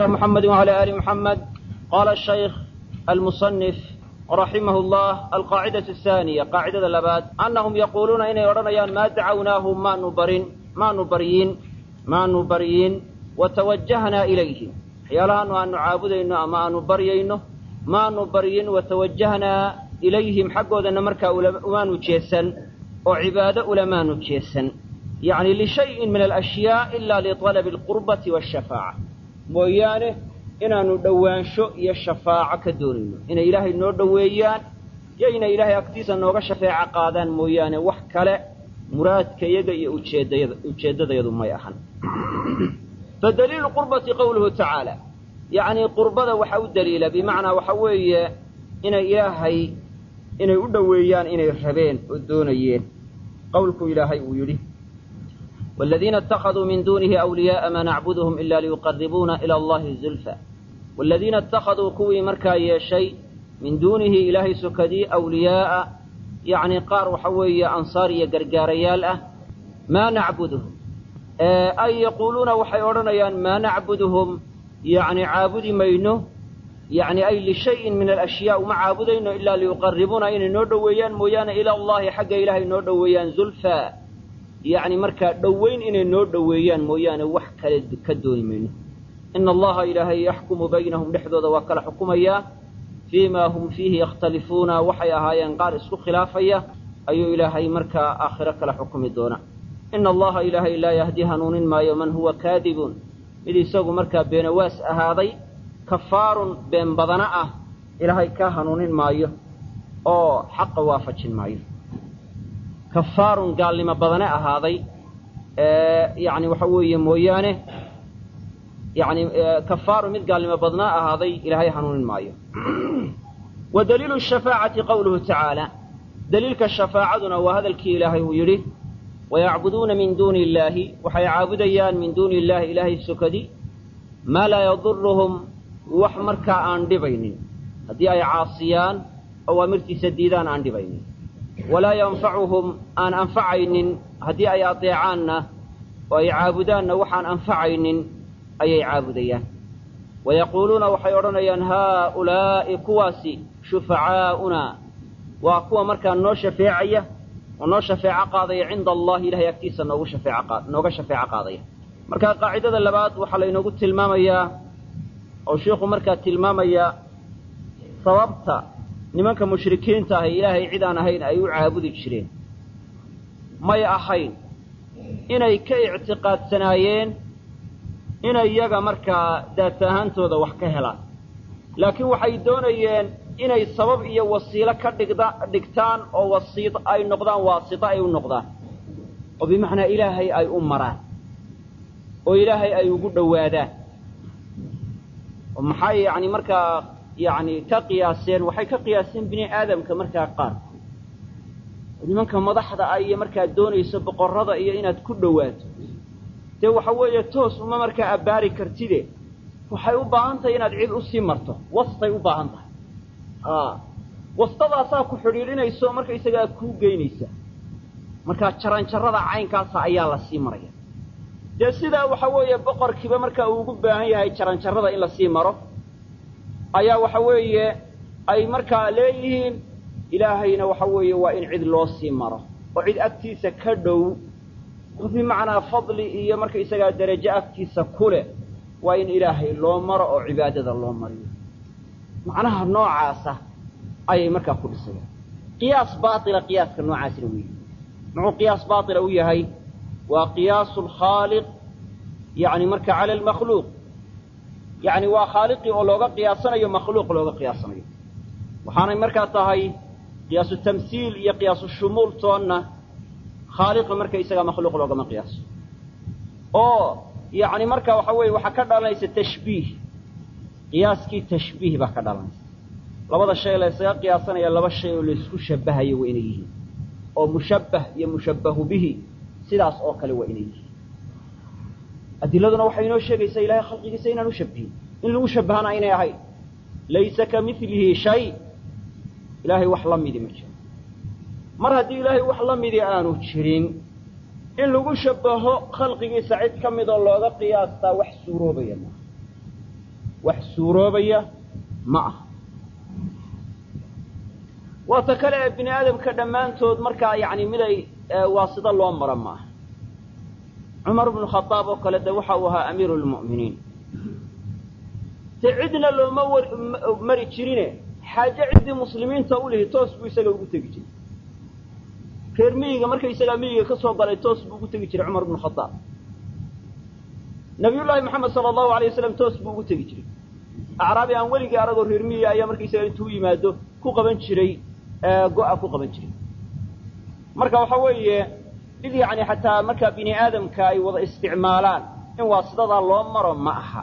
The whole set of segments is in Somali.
محمد وعلى آل محمد قال الشيخ المصنف رحمه الله القاعدة الثانية قاعدة اللباد أنهم يقولون إن يرنيان ما دعوناهم ما نبرين ما نبريين ما نبريين وتوجهنا إليهم حيالها أن نعابدين أما نبريين ما نبريين وتوجهنا إليهم حقه ذا مركا ما نجيسا وعبادة لما نجيسا يعني لشيء من الأشياء إلا لطلب القربة والشفاعة mooyaane inaanu dhowaansho iyo shafaaco ka doonayno. Inay ilaahay noo dhoweeyaan iyo inay ilaahay agtiisa nooga shafeeco qaadaan mooyaane wax kale muraadkayaga iyo ujeedayada ujeeddadayadu may ahan. Fa daliilu qurbati qowluhu tacaala. Yacnii qurbada waxa u daliila bimacnaa waxa weeye inay ilaahay inay u dhoweeyaan inay rabeen oo doonayeen. Qowlku ilaahay uu yidhi والذين اتخذوا من دونه أولياء ما نعبدهم إلا ليقربونا إلى الله زلفى والذين اتخذوا كوي مركا يشي من دونه إلهي سكدي أولياء يعني قار وحوي أنصاري قرقاريال ما نعبدهم أي يقولون وحيورنا ما نعبدهم يعني عابد مينه يعني أي لشيء من الأشياء ما عابدين إلا ليقربونا إن نودويان مويان إلى الله حق إلهي نودويان زلفى yacni markaa dhoweyn inay noo dhoweeyaan mooyaane wax kale ka dooni mayno. Ina allaha ilaahay yaxkumu baynahum dhexdooda waa kala xukumayaa fii maa hum fiihi yakhtalifuuna waxay ahaayeen qaar isku khilaafaya. Ayuu ilaahay markaa aakhiro kala xukumi doona. Ina allaha ilaahay laa yahdi hanuunin maayo man huwa kaadibun. Mid isagu markaa beenawaas ahaaday kafaarun been badana ah ilaahay kaa hanuunin maayo oo xaqa waafajin maayo kafaarun gaalnimo badane ahaaday yani waxa weeye mooyaane yani kafaarun mid gaalnimo badnaa ahaaday ilaahay hanuunin maayo. Wa daliilu shafaacati qowluhu tacaala. Daliilka shafaacaduna waa hadalkii ilaahay uu yidhi wayacbuduuna min duuni illaahi. Waxay caabudayaan min duuni illaahi ilaahay sokadi maa laa yaduruhum wax markaa aan dhibaynin. Haddii ay caasiyaan awaamirtiisa diidaan aan dhibaynin walaa yanfacuhum aan anfacaynin. Haddii ay adeecaanna oo ay caabudaanna waxaan anfacaynin ayay caabudayaan. Wayaquuluuna waxay odhanayaan haaulaa'i kuwaasi shufacaa'unaa waa kuwa markaa noo shafeecaya oo noo shafeeco qaadaya cinda allahi ilahay agtiisa noogu shafeeco nooga shafeeco qaadaya. Marka qaacidada labaad waxaa laynoogu tilmaamayaa oo sheikhu markaa tilmaamaya sababta nimanka mushrikiinta ahi ilaahay cid aan ahayn ay u caabudi jireen. May ahayn. Inay ka ictiqaadsanaayeen inay iyaga markaa daata ahaantooda wax ka helaan. Laakiin waxay doonayeen inay sabab iyo wasiilo ka dhigda dhigtaan oo wasiid ay noqdaan waasito ay u noqdaan. Oo bimacnaa ilaahay ay u maraan. Oo ilaahay ay ugu dhowaadaan. Oo maxay yacni markaa yacni ka qiyaaseen waxay ka qiyaaseen bini aadamka markaa qaarkood nimanka madaxda ah iyo markaad doonayso boqorrada iyo inaad ku dhowaato. Dee waxa weeye toos uma markaa abbaari kartide. Waxay u baahan tahay inaad cid u sii marto. Wastay u baahan tahay. A wastadaasaa ku xidhiidhinayso markaysagaa kuu geynaysa. Markaa jaranjarrada caynkaasa ayaa la sii maraya. Dee sidaa waxa weeye boqorkiiba markaa uu ugu baahan yahay jaranjarrada in la sii maro ayaa waxa weeye ay markaa leeyihiin ilaahayna waxa weeye waa in cid loo sii maro oo cid agtiisa ka dhow. Oo bimacnaa fadli iyo markaysagaa derajo agtiisa ku leh waa in ilaahay loo maro oo cibaadada loo mariyo. Macnaha noocaasa ayay markaa ku dhisayaan qiyaas baatila qiyaaska noocaasina yahay. Muxuu qiyaas baatila u yahay? Waa qiyaasu alkhaaliq yacni marka cala almakhluuq yacni waa khaaliqii oo looga qiyaasanayo makhluuq looga qiyaasanayo. Waxaanay markaa tahay qiyaasu tamsiil iyo qiyaasu shumuul toonna khaaliqa marka isagaa makhluuq loogama qiyaaso. Oo yacni marka waxa weeye waxaa ka dhalanaysa tashbiih. Qiyaaskii tashbiih baa ka dhalanaysa. Labada shay la ysaga qiyaasanaya laba shay oo laysku shabahayo waa inay yihiin. Oo mushabbah iyo mushabbahu bihi sidaas oo kale waa inay yihiin adiladuna waxay inoo sheegaysaa ilahay khalqigiisa inaan u shabihin in lagu shabahana aynay ahayn laysa ka milihi shay. Ilaahay wax la midi ma jiro. Mar haddii ilaahay wax la midi aanu jirin in lagu shabaho khalqigiisa cid ka midoo looga qiyaastaa wax suuroobaya maaha wax suuroobaya ma aha. Waa ta kale ee bini aadamka dhammaantood markaa yacni miday waasida loo maro ma aha cumar bnu khadaab oo kale de waxa uu ahaa amiiru lmu'miniin de cidna looma mari jirine. Xaaje ciddii muslimiinta u lihi toos buu isaga ugu tegi jiray. Reer miyiga markaysagaa miyiga ka soo galay toos buu ugu tegi jiray cumar bnu khadaab nabiyullaahi maxamed sala allahu alay wasalam toos buu ugu tegi jiray. Acraabi aan weligii aragoo reer miyiga ayaa markaysaga intuu yimaado ku qaban jiray go-a ku qaban jiray. Marka waxa weeye id yacni xataa markaa bini aadamka ay wada isticmaalaan in waasidadaa loo maro ma aha.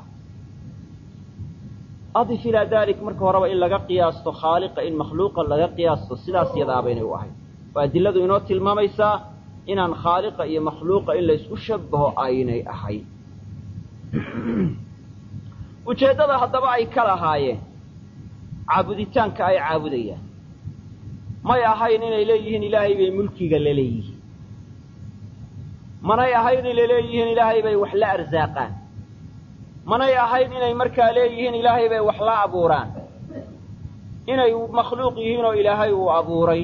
Adif ilaa dalik marka horeba in laga qiyaasto khaaliqa in makhluuqa laga qiyaasto sidaas yadaabaynay u ahayd. Oo adiladu inoo tilmaamaysaa inaan khaaliqa iyo makhluuqa in laysku shabaho aynay ahayn. Ujeeddada haddaba ay ka lahaayeen. Caabuditaanka ay caabudayaan. May ahayn inay leeyihiin ilaahay bay mulkiga la leeyihiin manay ahayn inay leeyihiin ilaahay bay wax la arsaaqaan. Manay ahayn inay markaa leeyihiin ilaahay bay wax la abuuraan. Inay makhluuq yihiin oo ilaahay uu abuuray.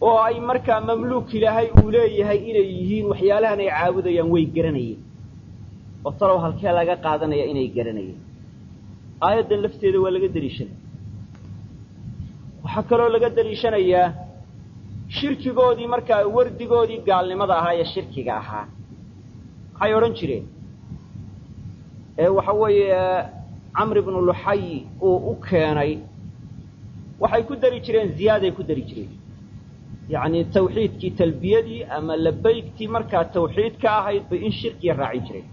Oo ay markaa mamluuk ilaahay uu leeyahay inay yihiin waxyaalahan ay caabudayaan way garanayeen. Oo talow halkee laga qaadanaya inay garanayeen. Aayaddan lafteeda waa laga deliishanaya waxaa kaloo laga deliishanayaa shirkigoodii markaa wardigoodii gaalnimada ahaa ee shirkiga ahaa. Maxay odhan jireen ee waxa weeye camr ibnu luxay uu u keenay waxay ku dari jireen ziyaaday ku dari jireen. Yacni tawxiidkii talbiyadii ama labaygtii markaa tawxiidka ahayd bay in shirkiya raacin jireen.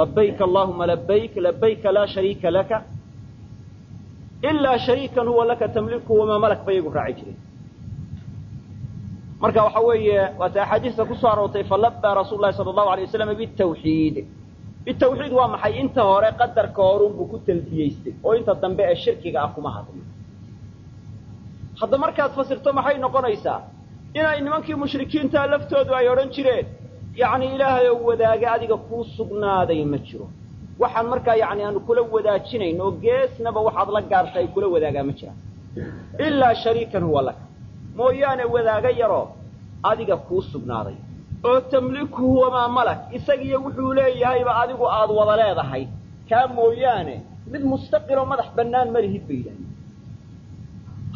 Labayk allahuma labayk labayka laa shariika laka ilaa shariikan huwa laka tamliku wamaa malak bay iyagu raaci jireen marka waxa weeye waata axaadiista ku soo aroortay falabaa rasuulu lahi sala allahu alay wasalam bitawxiid. Bitawxiid waa maxay? Inta hore qadarka horunbuu ku talbiyeystay oo inta dambe ee shirkiga ah kuma hadlin hadda markaad fasirto maxay noqonaysaa? Inay nimankii mushrikiintaa laftoodu ay odhan jireen yacni ilaahay oo wadaaga adiga kuu sugnaaday ma jiro. Waxaan markaa yacni aanu kula wadaajinayn oo geesnaba waxaad la gaarta ay kula wadaagaa ma jiraan ilaa shariikan huwa laka mooyaane wadaaga yaroo adiga kuu sugnaaday. oo tamlikuhu wamaa malak isagiyo wuxuu leeyahayba adigu aad wada leedahay. Kaa mooyaane mid mustaqiloo madax bannaan ma lihid bay yidhahdeen.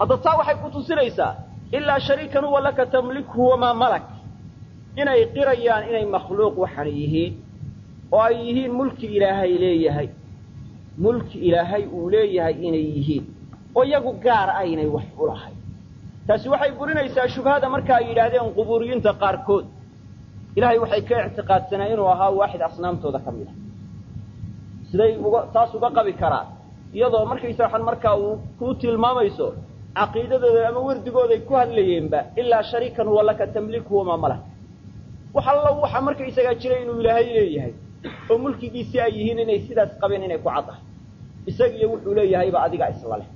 Hadda taa waxay ku tusinaysaa ilaa shariikan huwa laka tamlikuhu wamaa malak. Inay qirayaan inay makhluuq waxaan yihiin oo ay yihiin mulki ilaahay leeyahay. Mulki ilaahay uu leeyahay inay yihiin. Oo iyagu gaar aynay wax u lahayn taasi waxay burinaysaa shubhada marka ay yidhaahdeen qubuuriyiinta qaarkood. Ilaahay waxay ka ictiqaadsanaa inuu ahaa waaxid asnaamtooda ka mid a siday uga taas uga qabi karaan iyadoo markaysa waxaan markaa uu kuu tilmaamayso caqiidadooda ama wardigooday ku hadlayeenba ilaa shariikan huwa laka tamliku wamaa malak. Wax allo waxa markaysagaa jiray inuu ilaahay leeyahay oo mulkigiisii ay yihiin inay sidaas qabeen inay ku caddahay isagiiyo wuxuu leeyahayba adigaa isla leh.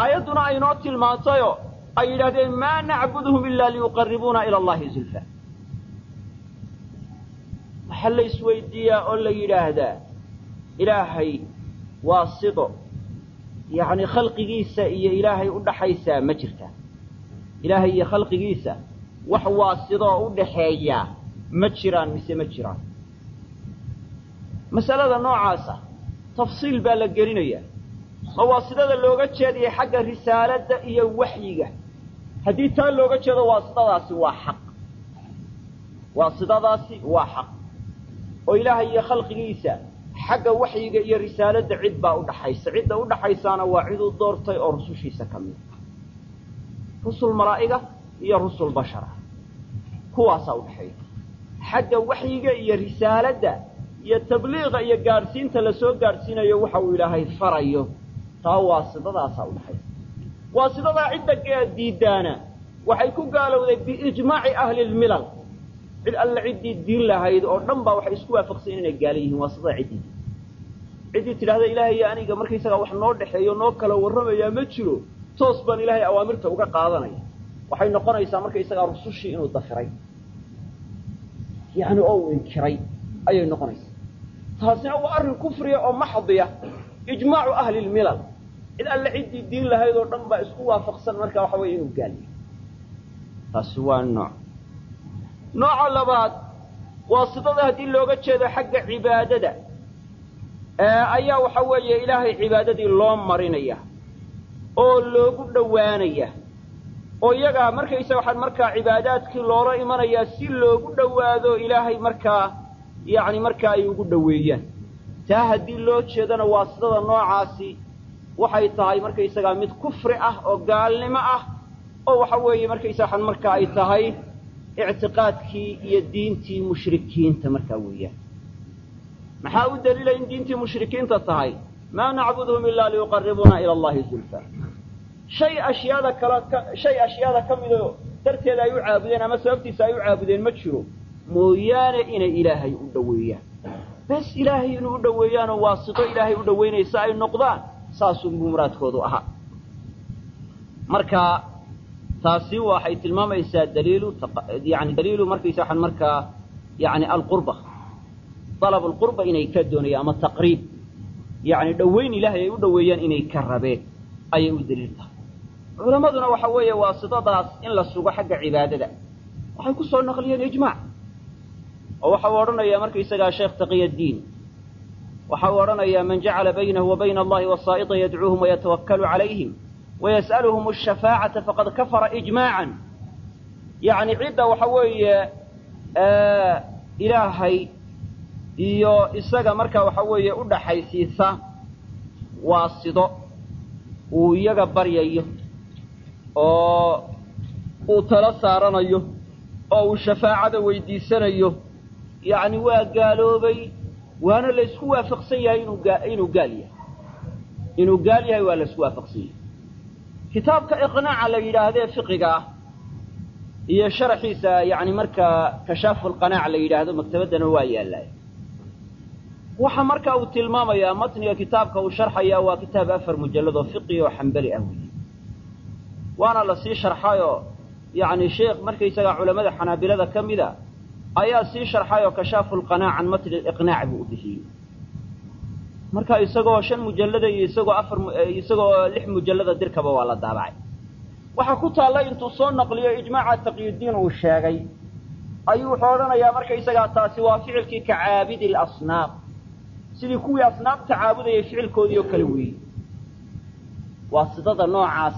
Aayadduna aynoo tilmaantayoo ay yidhahdeen maa nacbuduhum ilaa liyuqaribuuna ila allahi zulfa. Waxaa la isweydiiyaa oo la yidhaahdaa ilaahay waa sido yacni khalqigiisa iyo ilaahay u dhaxaysaa ma jirtaa ilaahay iyo khalqigiisa wax waasidoo u dhaxeeyaa ma jiraan mise ma jiraan. Masalada noocaasa tafsiil baa la gelinayaa oo waasidada looga jeedaya xagga risaaladda iyo waxyiga haddii taa looga jeedo waasidadaasi waa xaq. Waasidadaasi waa xaq. Oo ilaahay iyo khalqigiisa xagga waxyiga iyo risaaladda cid baa udhaxaysa cidda udhaxaysaana waa cid u doortay oo rusushiisa ka mid rusul malaa'iga iyo rusul bashara. Kuwaasaa udhaxeeya xagga waxyiga iyo risaaladda iyo tabliiqa iyo gaadhsiinta la soo gaadhsiinayo waxa uu ilaahay farayo. Taa waasidadaasaa udhaxaysa waasidadaa cidda diidaana. Waxay ku gaalowday biijmaaci ahli lmilal cid alle ciddii diin lahayd oo dhan baa waxay isku waafaqsayen inay gaala yihiin waasidada ciddii. Ciddii tidhahda ilaahay iyo aniga markaysagaa wax noo dhexeeyo noo kala warramayaa ma jiro. Toos baan ilaahay awaamirta uga qaadanaya waxay noqonaysaa markaysagaa rusushii inuu dafiray. Yacni oo inkiray ayay noqonaysaa. Taasina waa arrin kufriya oo maxdiya. Ijmaacu ahli lmilal cid alle ciddii diin lahayd oo dhan baa isku waafaqsan marka waxa weeye inuu gaal yahay taasi waa nooc. Nooca labaad waasidada haddii looga jeedo xagga cibaadada ayaa waxa weeye ilaahay cibaadadii loo marinaya oo loogu dhowaanaya. Oo iyagaa markaysa waxaan markaa cibaadaadkii loola imanayaa si loogu dhowaado ilaahay markaa yacni markaa ay ugu dhoweeyaan. Taa haddii loo jeedana waasidada noocaasi waxay tahay markaysagaa mid kufri ah oo gaalnimo ah oo waxa weeye markaysa waxaan markaa ay tahay ictiqaadkii iyo diintii mushrikiinta markaa weeyaan. Maxaa u daliila in diintii mushrikiinta tahay? Maa nacbuduhum ilaa liyuqarribuuna ila allahi zulfa. Shay ashyaada kala shay ashyaada ka mido darteeda ay u caabudeen ama sababtiisa ay u caabudeen ma jiro. Mooyaane inay ilaahay u dhoweeyaan. Bes ilaahay inuu u dhoweeyaanoo waasito ilaahay u dhoweynaysa ay noqdaan saasunbuu muraadkoodu ahaa. Marka taasi waxay tilmaamaysaa daliilu yani daliilu markaysa waxaan markaa yani alqurba. Dalab alqurba inay ka doonayaan ama taqriib. Yani dhoweyn ilaahay ay u dhoweeyaan inay ka rabeen ayay u daliil tahay. Culammaduna waxa weeye waasidadaas in la sugo xagga cibaadada. Waxay ku soo naqliyeen ijmaac oo waxa uu odhanayaa markaysagaa sheekh taqiyaddiin waxa uu odhanayaa man jacala baynahu wa bayna allahi wasaa'ita yadcuuhum wayatawakkalu calayhim wayas'aluhum ashafaacata faqad kafara ijmaacan yacni cidda waxa weeye ilaahay iyo isaga marka waxa weeye u dhaxaysiisa waasido uu iyaga baryayo oo uu tala saaranayo oo uu shafaacada weydiisanayo. Yacni waa gaaloobay waana la isku waafaqsan yahay inuu gaa inuu gaal yahay. Inuu gaal yahay waa la isku waafaqsan yahay. Kitaabka iqnaaca la yidhaahdee fiqiga ah iyo sharaxiisa yacni markaa kashaafu lqanaac la yidhaahdo maktabaddana waa yaallaya waxa marka uu tilmaamayaa matniga kitaabka uu sharxayaa waa kitaab afar mujallad oo fiqi oo xambali ah weeye. Waana la sii sharxayoo yacni sheekh markaysagaa culammada xanaabilada ka mida ayaa sii sharxayoo kashaafu lqanaac can matni liqnaac buu u bixiyey. Marka isagoo shan mujallada iyo isagoo afar isagoo lix mujallada dirkaba waa la daabacay. Waxaa ku taalla intuu soo naqliyo ijmaaca taqyudiin uu sheegay. Ayuu wuxuu odhanayaa markaysagaa taasi waa ficilkii ka caabidi lasnaam sidii kuwii asnaamta caabudayay ficilkoodii oo kale weeyey waa sidada noocaas.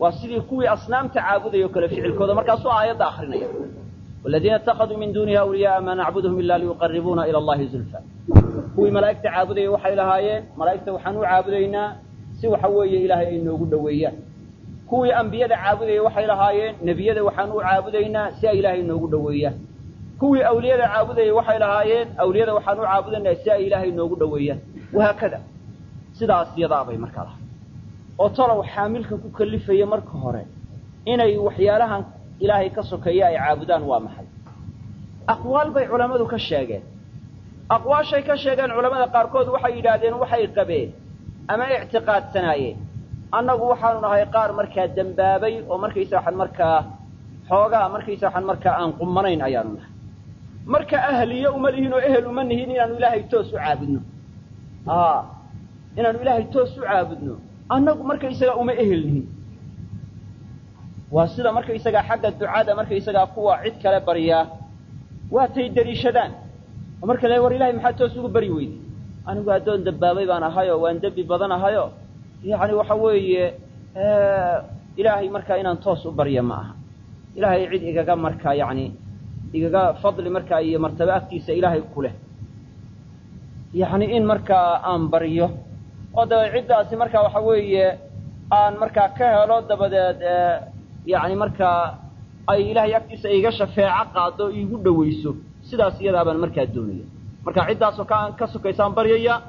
Waa sidii kuwii asnaamta caabudayay oo kale ficilkooda. Markaasuu aayadda akrinaya waladiina itakaduu min duunihi awliyaaa maa nacbuduhum ila liyuqaribuuna ila allahi zulfa kuwii malaa'igta caabudayay waxay lahaayeen malaa'igta waxaan u caabudaynaa si waxa weeye ilaahay ay noogu dhoweeyaan kuwii ambiyada caabudayay waxay lahaayeen nebiyada waxaan u caabudaynaa si ay ilaahay noogu dhoweeyaan kuwii awliyada caabudayay waxay lahaayeen awliyada waxaan u caabudaynaa si ay ilaahay noogu dhoweeyaan wahaakada sidaas yadaabay markaa lahay oo talow xaamilka ku kalifaya marka hore inay waxyaalahan ilaahay ka sokeeya ay caabudaan waa maxay? Aqwaal bay culammadu ka sheegeen. Aqwaashay ka sheegeen culamada qaarkood waxay yidhaahdeen waxay qabeen ama ictiqaadsanaayeen annagu waxaanu nahay qaar markaa dembaabay oo markaysa waxaan markaa xoogaa markaysa waxaan markaa aan qumanayn ayaanu nahay. Marka ahliye uma lihin oo ehel uma nihin inaanu ilaahay toos u caabudno. A inaanu ilaahay toos u caabudno. Annagu markaysagaa uma ehel nihin waa sida markaysagaa xagga ducada markaysagaa kuwa cid kale baryaa waatay deliishadaan oo marka la war ilahay maxaa toos ugu bari weyday anigu addoon dembaabay baan ahayoo waan dembi badan ahayo yacni waxa weeye ilaahay markaa inaan toos u barya ma aha. Ilaahay cid igaga markaa yacni igaga fadli markaa iyo martaba agtiisa ilaahay ku leh. Yacni in markaa aan baryo oo dabeed ciddaasi markaa waxa weeye aan markaa ka helo dabadeed yacni markaa ay ilaahay agtiisa iga shafeeco qaado iigu dhowayso sidaas iyadaabaan markaa doonaya. Marka ciddaasoo ka ka sokaysaan baryaya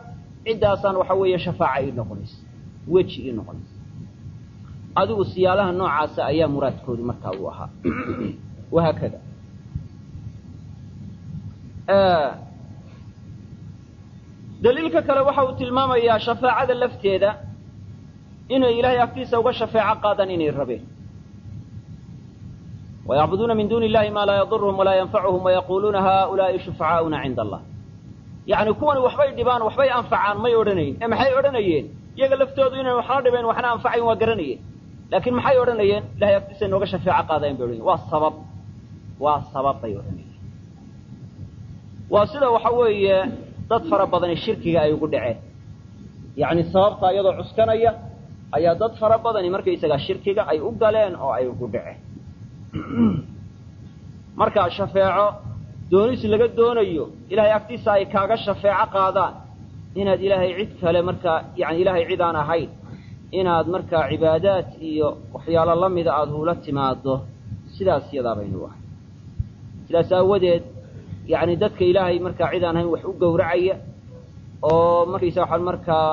ciddaasaan waxa weeye shafaaca ii noqonaysa weji ii noqonaysa adigu siyaalaha noocaasa ayaa muraadkoodu markaa uu ahaa. Wahaakada daliilka kale waxa uu tilmaamayaa shafaacada lafteeda inay ilaahay agtiisa uga shafeeco qaadaan inay rabeen wayacbuduuna min duuni illahi maa laa yadurhum walaa yanfacuhum wayaquluuna haulaai shufacaauna cinda allah yacni kuwani waxbay dhibaan waxbay anfacaan may odhanayn ee maxay odhanayeen iyaga laftoodu inay waxna dhibayn waxna anfacayn waa garanayeen laakiin maxay odhanayeen ilahay agtiisa nooga shafeeco qaadayan bay odhanayen waa sabab waa sabab bay odhanayeen waa sida waxa weeye dad fara badani shirkiga ay ugu dhaceen yacni sababta iyadoo cuskanaya ayaa dad fara badani markaysagaa shirkiga ay u galeen oo ay ugu dhaceen marka shafeeco doonis laga doonayo ilahay agtiisa ay kaaga shafeeco qaadaan. Inaad ilaahay cid kale markaa yani ilaahay cid aan ahayn. Inaad markaa cibaadaad iyo waxyaalo la mida aada hula timaado sidaas yadaa baynu ahay sidaas aawadeed yacni dadka ilaahay markaa cid aan ahayn wax u gowracaya oo markaysa waxaa markaa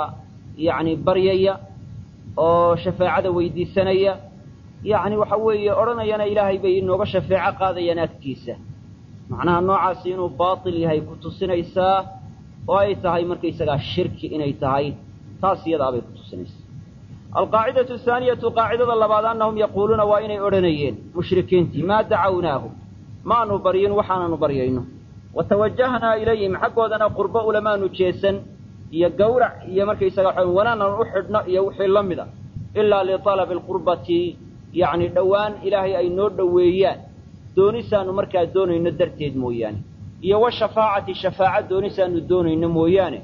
yacni baryaya oo shafeecada weydiisanaya yacni waxa weeye odhanayana ilaahay bay inooga shafeeco qaadayaan agtiisa. Macnaha noocaasi inuu baatil yahay ku tusinaysaa oo ay tahay markaysagaa shirki inay tahay taas iyadaa bay ku tusinaysaa alqaacidatu ahaaniyatu qaacidada labaad annahum yaquuluuna waa inay odhanayeen mushrikiintii maa dacawnaahu maanu baryin waxaananu baryayno. Wa tawajahnaa ilayhim xaggoodana qurbo ulamaanu jeesan iyo gawrac iyo markaysaga waxa wanaanan u xidhno iyo wixii la mida ilaa lialabi alqurbati yacni dhowaan ilaahay ay noo dhoweeyaan. Doonisaanu markaa doonayno darteed mooyaane. Iyo wa shafaacati shafaaca doonisaanu doonayno mooyaane.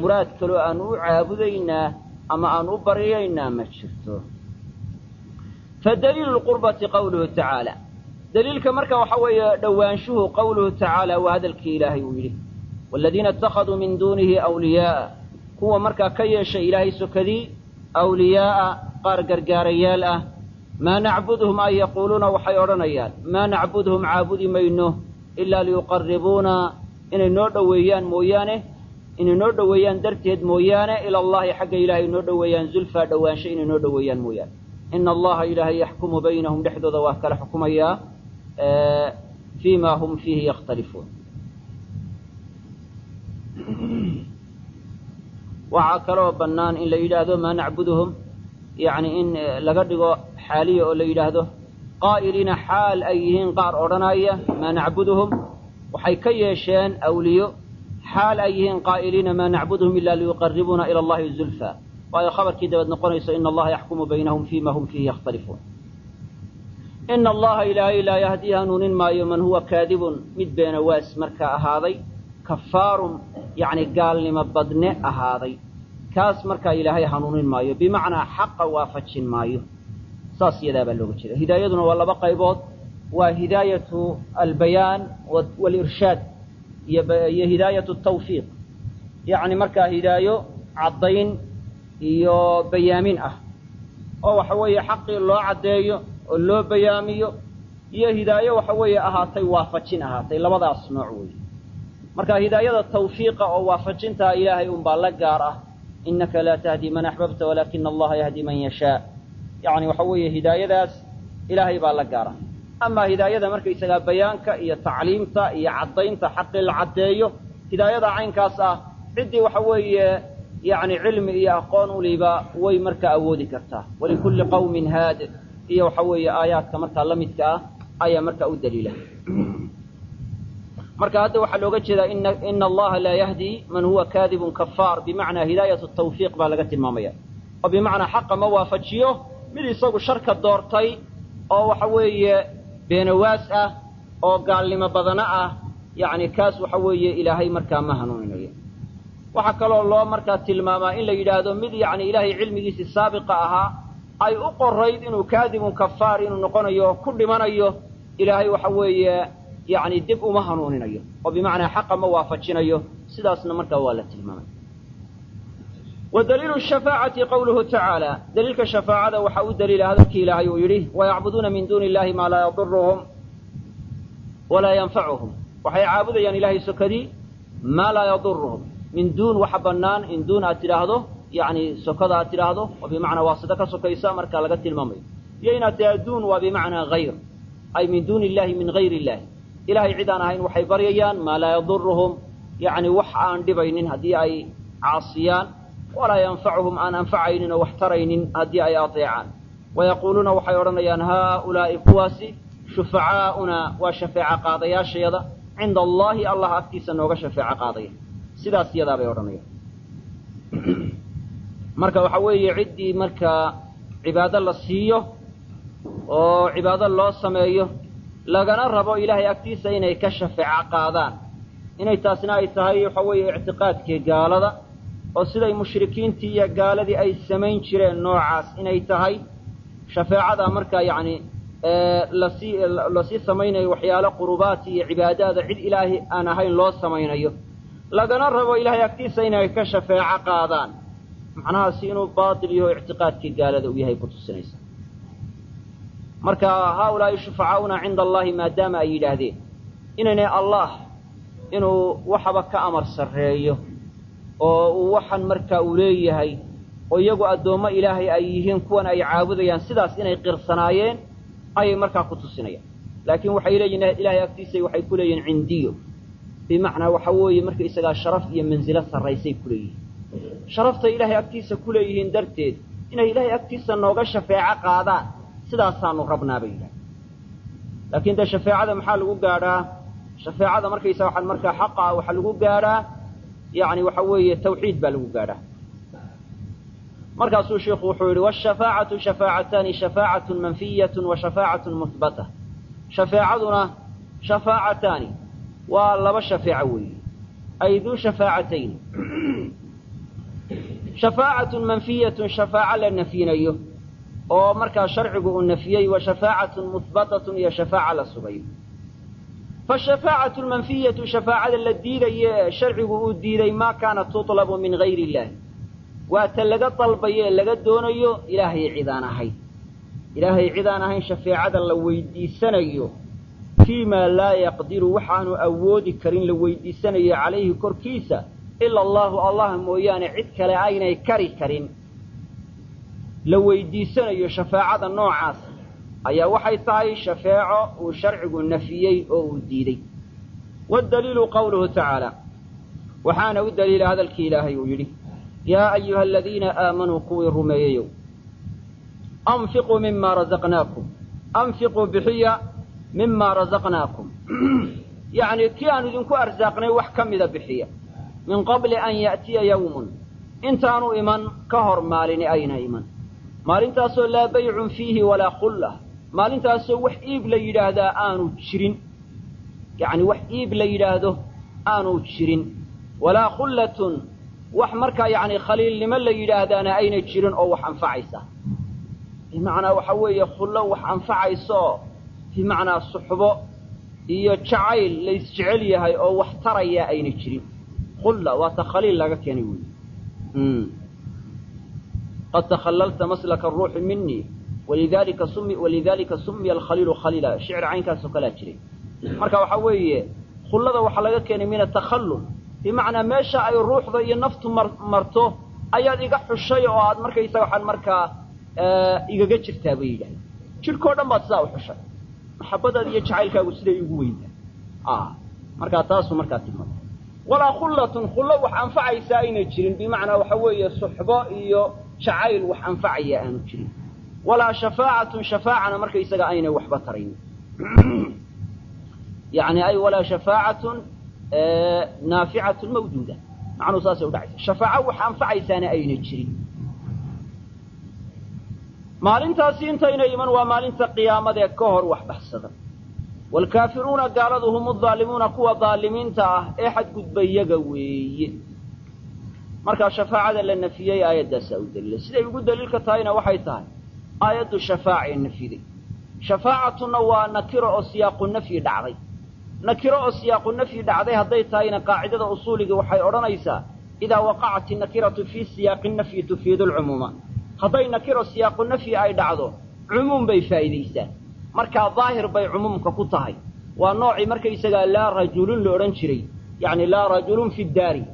Muraad kaloo aanu u caabudaynaa ama aanu u baryaynaa ma jirto. Fa daliilu lqurbati qawluhu tacaala. Daliilka marka waxa weeye dhowaanshuhu qawluhu tacaala waa hadalkii ilaahay uu yidhi. Waaladiina ittakhaduu min duunihi awliyaa'a. Kuwa markaa ka yeeshay ilaahay sokadii awliyaa'a qaar gargaarayaal ah maa nacbuduhum ay yaquuluuna waxay odhanayaan maa nacbuduhum caabudi mayno ilaa liyuqaribuuna inay noo dhoweeyaan mooyaane inay noo dhoweeyaan darteed mooyaane ila allahi xagga ilaahay noo dhoweeyaan zulfaa dhowaansho inay noo dhoweeyaan mooyaane. Ina allaha ilaahay yaxkumu baynahum dhexdooda waa kala xukumayaa fii ma hum fiihi yakhtalifuun waxaa kaloo bannaan in la yidhaahdo maa nacbuduhum yacni in laga dhigo xaaliya oo la yidhaahdo qaa'iliina xaal ay yihiin qaar odhanaya maa nacbuduhum? Waxay ka yeesheen awliyo xaal ay yihiin qaa'iliina maa nacbuduhum ila liyuqaribuuna ila allahi zulfa. Waayo khabarkii dabeed noqonayso ina allaha yaxkumu baynahum fima hum fiihi yakhtalifuun ina allaha ilaahay laa yahdii hanuunin maayo man huwa kaadibun mid beena waas markaa ahaaday kafaarun yacni gaalnimo badne ahaaday. Kaas markaa ilaahay hanuunin maayo bimacnaa xaqa waafajin maayo saas iyadaa baa looga jeeda hidaayaduna waa laba qaybood. Waa hidaayatu albayaan walirshaad iyo hidaayatu tawfiiq. Yacni markaa hidaayo caddayn iyo bayaamin ah. Oo waxa weeye xaqii loo caddeeyo oo loo bayaamiyo iyo hidaayo waxa weeye ahaatay waafajin ahaatay labadaas nooc weeye. Marka hidaayada tawfiiqa oo waafajintaa ilaahay unbaa la gaar ah innaka laa tahdi man axbabta walaakina allaha yahdi man yashaa yacni waxa weeye hidaayadaas ilaahay baa la gaara. Amaa hidaayada markaysagaa bayaanka iyo tacliimta iyo caddaynta xaqii la caddeeyo hidaayada caynkaas ah ciddii waxa weeye yacni cilmi iyo aqoon uliba way markaa awoodi kartaa. Walikulli qawmin haad iyo waxa weeye aayaadka markaa la midka ah ayaa markaa u daliila. Marka hadda waxaa looga jeedaa ina allaha laa yahdi man huwa kaadibun kafaar bimacnaa hidaayat tawfiiq baa laga tilmaamaya oo bimacnaa xaqa ma waafajiyo mid isagu sharka doortay oo waxa weeye beenawaas ah oo gaalnimo badana ah yacni kaas waxa weeye ilaahay markaa ma hanuuninayo. Waxaa kaloo loo markaa tilmaamaa in la yidhaahdo mid yacni ilaahay cilmigiisii saabiqa ahaa ay u qorayd inuu kaadibun kafaar inuu noqonayo ku dhimanayo ilaahay waxa weeye yacni dib uma hanuuninayo oo bimacnaa xaqa ma waafajinayo. Sidaasna markaa waa la tilmaamay wa daliilu shafaacati qawluhu tacaala daliilka shafaacada waxaa u daliila hadalkii ilaahay uu yidhi wayacbuduuna min duuni illahi maa laa yaduruhum walaa yanfacuhum waxay caabudayaan ilaahay sokadii maa laa yaduruhum min duun waxa bannaan in duun aad tidhaahdo yacni sokada aad tidhaahdo oo bimacnaa waa sida ka sokaysa markaa laga tilmaamayo iyo inaad tidhahdo duun waa bimacnaa hayr ay min duuni illahi min hayri illahi ilahay cid aan ahayn waxay baryayaan maa laa yaduruhum yacni wax aan dhibaynin haddii ay caasiyaan walaa yanfacuhum aan anfacaynin oo wax taraynin haddii ay ateecaan wayaquuluuna waxay odhanayaan haaulaa'i kuwaasi shufacaa'una waa shafeeco qaadayaashayada cinda allahi allah agtiisa nooga shafeeco qaadaya. Sidaas yadaa bay odhanayaan. Marka waxa weeye ciddii markaa cibaado la siiyo oo cibaado loo sameeyo lagana rabo ilaahay agtiisa inay ka shafeeco qaadaan. Inay taasna ay tahay waxa weeye ictiqaadkii gaalada oo siday mushrikiintii iyo gaaladii ay samayn jireen noocaas inay tahay shafeecada markaa yacni la sii la sii samaynayo waxyaalo qurubaat iyo cibaadaada cid ilaahay aan ahayn loo samaynayo. Lagana rabo ilaahay agtiisa inay ka shafeeco qaadaan. Macnahaasi inuu baatil yaho ictiqaadkii gaalada uu yahay ku tusinaysa. Marka haaulaa'i shufacaauna cinda allahi maadaama ay yidhaahdeen inaynay allah inuu waxaba ka amar sarreeyo oo uu waxan markaa uu leeyahay oo iyagu addoommo ilaahay ay yihiin kuwan ay caabudayaan sidaas inay qirsanaayeen ayay markaa ku tusinayaan. Laakiin waxay leeyihiin ilaahay agtiisa waxay ku leeyihiin cindiyo. Bimacnaa waxa weeye markaysagaa sharaf iyo mansilo sarraysay ku leeyihiin. Sharaftay ilaahay agtiisa ku leeyihiin darteed inay ilaahay agtiisa nooga shafeeco qaadaan sidaasaanu rabnaa bay yidhaha laakiin dee shafeecada maxaa lagu gaadhaa? Shafeecada markaysa waxaan markaa xaqa ah waxaa lagu gaadhaa yacni waxa weeye tawxiid baa lagu gaadhaa markaasuu sheikhu wuxuu yidhi washafaacatu shafaacataani shafaacatun manfiyatun wa shafaacatun muhbata shafeecaduna shafaacataani waa laba shafeeco weeye. Ay duu shafaacatayn. Shafaacatun manfiyatun shafaaco la nafyinayo oo markaa sharcigu uu nafiyey wa shafaacatun muhbatatun iyo shafaaca la sugayo fashafaacatu lmanfiyatu shafaacada la diidayo ee sharcigu uu diiday maa kaanat tutlabu min gayri illahi waa ta laga dalbayo ee laga doonayo ilaahay cidaan ahayn ilaahay cidaan ahayn shafeecada la weydiisanayo fii maa laa yaqdiru waxaanu awoodi karin la weydiisanayo calayhi korkiisa ila allahu allah mooyaane cid kale aynay kari karin la weydiisanayo shafaacada noocaas ayaa waxay tahay shafeeco uu sharcigu nafiyey oo uu diiday. Waddaliilu qawluhu tacaala. Waxaana u daliila hadalkii ilaahay uu yidhi yaa ayuha aladiina aamanuu kuwii rumeeyeyow anfiquu mima razaqnaakum anfiquu bixiya mima razaqnaakum. Yacni kii aan idinku arsaaqnay wax ka mida bixiya min qabli an ya'tiya yawmun intaanu iman ka hor maalini ayna iman. Maalintaasoo laa baycun fiihi walaa khullah maalintaasoo wax iib la yidhaahdaa aanu jirin. Yacni wax iib la yidhaahdo aanu jirin. Walaa khullatun wax markaa yacni khaliilnimo la yidhaahdaana ayna jirin oo wax anfacaysa. Bimacnaa waxa weeye khullo wax anfacaysaoo bimacnaa suxbo iyo jacayl la isjecel yahay oo wax taraya ayna jirin. Khulla waa ta khaliil laga keenay wey qad takhallalta maslaka aruuxi minii walidalika sumi walidalika sumiya alkhaliilu khaliila shicir caynkaasoo kalea jiray. Marka waxaa weeye khullada waxaa laga keenay min atakhallul bimacnaa meesha ay ruuxda iyo naftu mar marto ayaad iga xushay oo aad markaysaga waxaan markaa igaga jirtaa bay yidhahay jidhkao dhan baad sidaa u xushay. Maxabadaad iyo jacaylkaagu siday igu weyntaa markaa taasuu markaa tilmaamay walaa khullatun khullo wax anfacaysa ayna jirin bimacnaa waxa weeye suxbo iyo jacayl wax anfacaya aanu jirin walaa shafaacatun shafaacana markaysaga aynay waxba tarayn yani ay walaa shafaacatun naaficatun mawjuuda macnuu saasay udhacaysa shafaaco wax anfacaysaana ayna jirin maalintaasi intayna iman waa maalinta qiyaamadee ka hor wax baxsada waalkaafiruuna gaaladu hum adaalimuuna kuwa daalimiinta ah ee xadgudba iyaga weeye markaa shafaacada la nafiyey aayaddaasaa u daliila siday ugu daliilka tahayna waxay tahay aayaddu shafaacay nafiday shafaacatunna waa nakiro oo siyaaqu nafyi dhacday. Nakiro oo siyaaqu nafyi dhacday hadday tahayna qaacidada usuuliga waxay odhanaysaa idaa waqacat innakiratu fii siyaaqi nafyi tufiidu lcumuuma hadday nakiro siyaaqu nafyi ay dhacdo cumuum bay faa'iidaysaa markaa daahir bay cumuumka ku tahay. Waa noocii markaysagaa laa rajulun la odhan jiray yacni laa rajulun fi daari.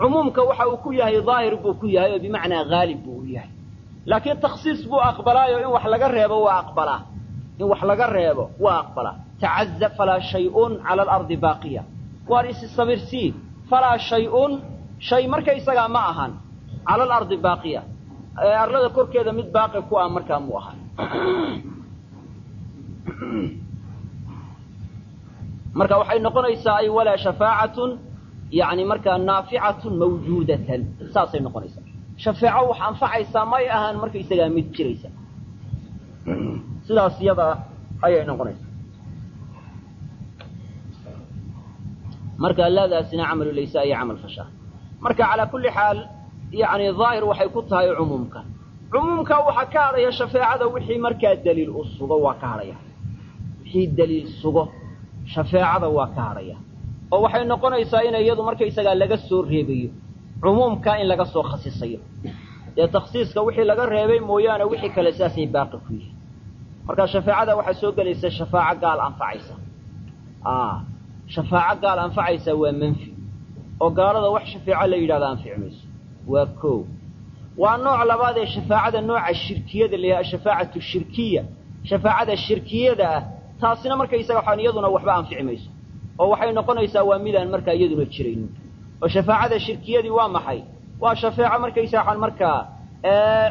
Cumuumka waxa uu ku yahay daahir buu ku yahay oo bimacnaa haalib buu u yahay laakiin takhsiis buu aqbalaayo in wax laga reebo waa aqbalaa. In wax laga reebo waa aqbalaa. Tacaza falaa shay-un cala alardi baaqiya. Waar isi sabirsii falaa shay-un shay markaysagaa ma ahan cala alardi baaqiya. Arlada korkeeda mid baaqi ku ah markaa mu ahan. Marka waxay noqonaysaa ay walaa shafaacatun yacni markaa naaficatun mawjuudatan. Saasay noqonaysaa shafeeco wax anfacaysaa may ahaan markaysagaa mid jiraysa. Sidaas iyada ayay noqonaysaa marka laadaasina camalu laysa iyo camal fashaa marka calaa kulli xaal yacni daahir waxay ku tahay cumuumka. Cumuumka waxaa ka hadhaya shafeecada wixii markaa daliil u sugo waa ka hadhaya wixii daliil sugo shafeecada waa ka hadhaya oo waxay noqonaysaa in iyadu markaysagaa laga soo reebayo cumuumka in laga soo khasisayo dee takhsiiska wixii laga reebay mooyaane wixii kale saasay baaqi ku yihiin. Marka shafeecada waxaa soo gelaysa shafaaco gaal anfacaysa. Shafaaco gaal anfacaysa waa manfi. Oo gaalada wax shafeeco la yidhahdo anfici mayso waa koo waa nooc labaad ee shafaacada nooca shirkiyada la yidhaha shafaacatu shirkiya. Shafaacada shirkiyada ah taasina markaysaga waxaan iyaduna waxba anfici mayso oo waxay noqonaysaa waa midaan markaa iyaduna jiraynin oo shafaacada shirkiyadii waa maxay? Waa shafeeco markaysa waxaan markaa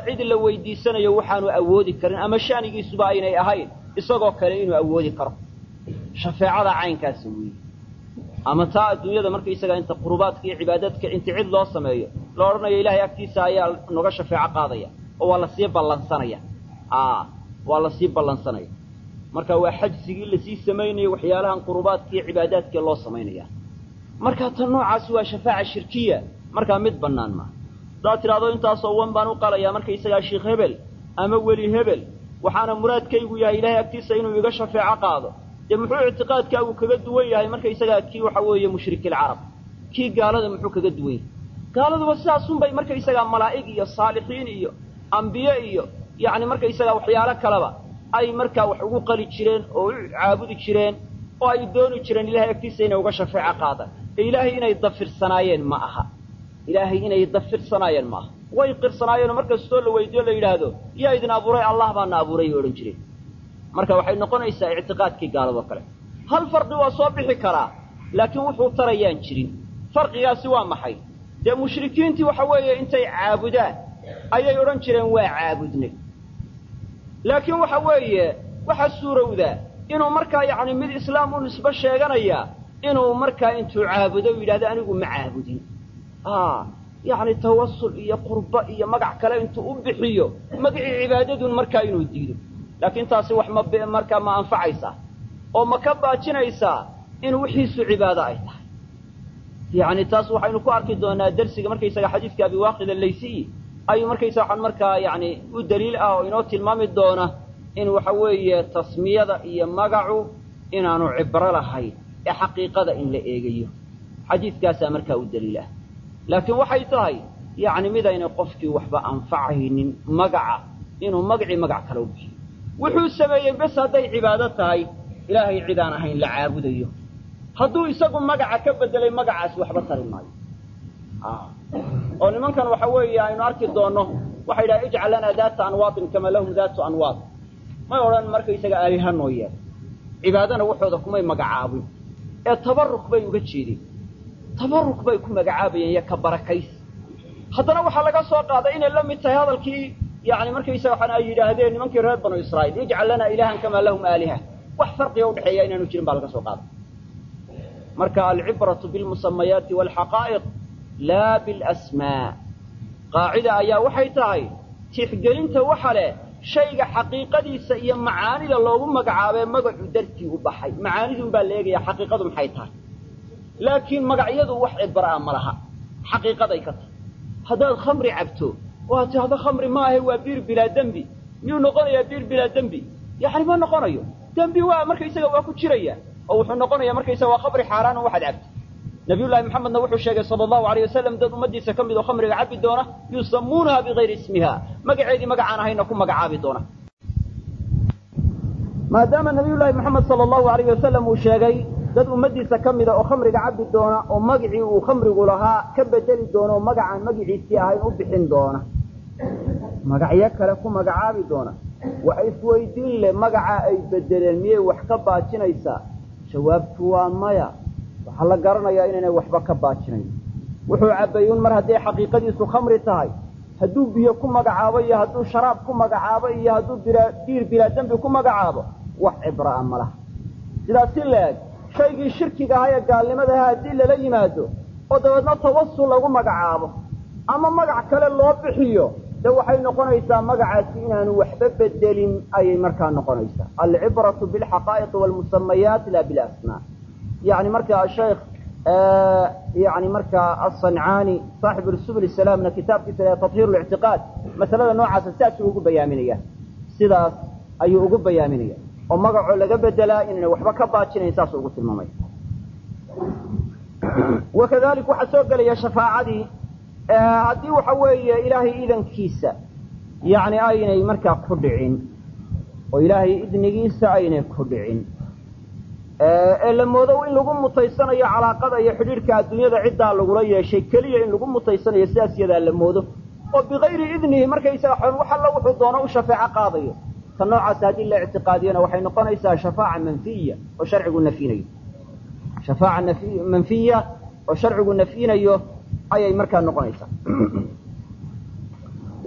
cid la weydiisanayo waxaanu awoodi karin ama shanigiisuba aynay ahayn isagoo kale inuu awoodi karo. Shafeecada caynkaasi weeye. Ama taa adduunyada markaysaga inta qurubaadka iyo cibaadadka inta cid loo sameeyo la odhanayo ilaahay agtiisa ayaa noga shafeeco qaadaya oo waa la sii ballansanaya. Waa la sii ballansanaya. Marka waa xajsigii la sii samaynayo waxyaalahan qurubaadka iyo cibaadaadka loo samaynaya marka tan noocaasi waa shafaaca shirkiya. Markaa mid bannaan maaha haddaad tidhahdo intaasoo wan baan u qalayaa markaysagaa sheikh hebel ama weli hebel waxaana muraadkaygu yahay ilaahay agtiisa inuu iga shafeeco qaado. Dee muxuu ictiqaadkaagu kaga duwan yahay? Markaysagaa kii waxa weeye mushrikilcarab kii gaalada muxuu kaga duwan yahay? Gaaladuba sidaasunbay markaysagaa malaa'ig iyo saalixiin iyo ambiye iyo yacni markaysagaa waxyaalo kaleba ay markaa wax ugu qali jireen oo u caabudi jireen oo ay dooni jireen ilahay agtiisa inay uga shafeeco qaadaan ilaahay inay dafirsanaayeen ma aha. Ilaahay inay dafirsanaayeen ma aha. Way qirsanaayeenoo markastoo la weydiyo la yidhaahdo yaa idin abuuray allah baana abuuray odhan jireen. Marka waxay noqonaysaa ictiqaadkii gaaladoo kale. Hal farqi waa soo bixi karaa laakiin wuxuu tarayaan jirin. Farqigaasi waa maxay? Dee mushrikiintii waxa weeye intay caabudaan ayay odhan jireen waa caabudnay laakiin waxa weeye waxaa suurowdaa inuu markaa yacni mid islaam u nisbo sheeganaya inuu markaa intuu caabudo yidhahdo anigu ma caabudin. Yacni tawasul iyo qurbo iyo magac kale intuu u bixiyo magacii cibaadadun markaa inuu diido. Laakiin taasi wax ma markaa ma anfacaysaa oo ma ka baajinaysaa in wixiisu cibaado ay tahay. Yacni taas waxaynu ku arki doonaa dersiga markaysaga xadiidka abiwaaqid allaysiyi ayuu markaysa waxaan markaa yacni u daliil ah oo inoo tilmaami doona in waxa weeye tasmiyada iyo magacu inaanu cibro lahayn ee xaqiiqada in la eegayo. Xadiidkaasaa markaa u daliil ah. Laakiin waxay tahay yacni midaynay qofkii waxba anfacaynin magaca inuu magacii magac kale u bixiyo. Wuxuu sameeyey bes hadday cibaado tahay ilaahay cid aan ahayn la caabudayo. Hadduu isagu magaca ka bedelay magacaas waxba tari maayo. Oo nimankan waxa weeye aynu arki doonno waxay dhaha ijcal lanaa daata anwaadin kama lahum daatu anwaad. May odhan markaysaga aaliha noo yeel cibaadana waxooda kumay magacaabin ee tabaruk bay uga jeedeen tabaruk bay ku magacaabayeen iyo ka barakays. Haddana waxaa laga soo qaaday inay la mid tahay hadalkii yani markaysaga waxaan ay yidhaahdeen nimankii reer banu israa'iil ijcal lanaa ilaahan kamaa lahum aaliha. Wax farqiga udhexeeya inaanu jirin baa laga soo qaaday. Marka alcibratu bilmusamayaati waalxaqaa'iq laa bilasmaa. Qaacida ayaa waxay tahay tixgelinta waxa leh shayga xaqiiqadiisa iyo macaanida loogu magacaabee magacu dartii u baxay. Macaanidun baa la eegaya xaqiiqadu maxay tahay. Laakiin magacyadu wax cibraa ma laha. Xaqiiqaday ka tahay. Haddaad khamri cabto oo aad tidhahdo khamri maahe waa biir bilaa dembi. Miyuu noqonayaa biir bilaa dembi? Yani ma noqonayo. Dembi waa markaysaga waa ku jiraya oo wuxuu noqonaya markaysaga waa khamri xaaraan oo waxaad cabto nabiyullahi maxamedna wuxuu sheegay sala allahu alayh wasalam dad ummaddiisa ka mid oo khamriga cabbi doona yusamuunaha bigayri ismiha magaceedii magacaan ahayna ku magacaabi doona. Maadaama nabiyullaahi maxamed sala allahu alayh wasalam uu sheegay dad ummaddiisa ka mida oo khamriga cabbi doona oo magicii uu khamrigu lahaa ka bedeli doona oo magacaan magiciisii ahayn u bixin doona. Magacyo kale ku magacaabi doona. Wax isweydiin leh magacaa ay bedeleen miyay wax ka baajinaysaa? Jawaabtu waa maya waxaa la garanayaa inaynay waxba ka baajinayn. Wuxuu cabbayuun mar hadday xaqiiqadiisu khamri tahay. Hadduu biyo ku magacaabo iyo hadduu sharaab ku magacaabo iyo hadduu biir bilaa dembi ku magacaabo wax cibraa ma laha. Sidaas si la-eg shaygii shirkiga ahaa ee gaalnimadaha haddii lala yimaado oo dabeedna tawasul lagu magacaabo ama magac kale loo bixiyo de waxay noqonaysaa magacaasi inaanu waxba bedelin ayay markaa noqonaysaa. Alcibratu bilxaqaa'iqi walmusamayaat la bilasmaa yani marka sheekh yani markaa asancaani saaxibu subul salaamna kitaabkiisa tahiir lictiqaad masalada noocaasa sidaasuu ugu bayaaminaya sidaas ayuu ugu bayaaminaya oo magacoo laga bedelaa inayna waxba ka baajinayn saasuu ugu tilmaamay wakadalik waxaa soo gelaya shafaacadii haddii waxa weeye ilaahay idankiisa yani aynay markaa ku dhicin oo ilaahay idnigiisa aynay ku dhicin ee la moodo in lagu mutaysanayo calaaqada iyo xidhiidhka adduunyada ciddaa lagula yeeshay keliya in lagu mutaysanayo sidaas yadaa la moodo. Oo bikayri idnihi markaysaga xon wax alla wuxuu doono u shafeeco qaadayo. Ta noocaas haddii la ictiqaadiyana waxay noqonaysaa shafaaca manfiya oo sharcigu nafyinayo shafaaca manfiya oo sharcigu nafyinayo ayay markaa noqonaysaa.